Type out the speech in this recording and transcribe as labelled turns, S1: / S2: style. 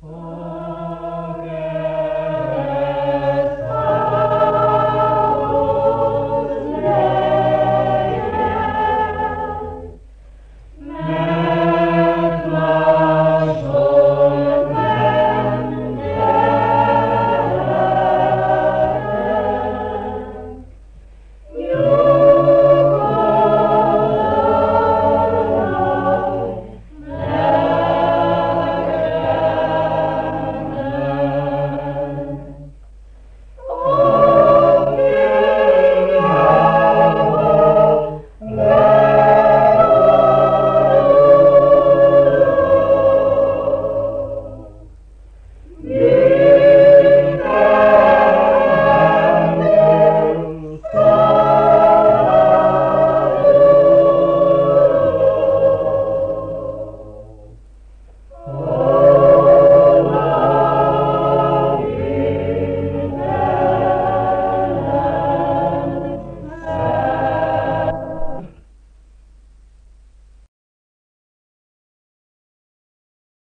S1: Oh.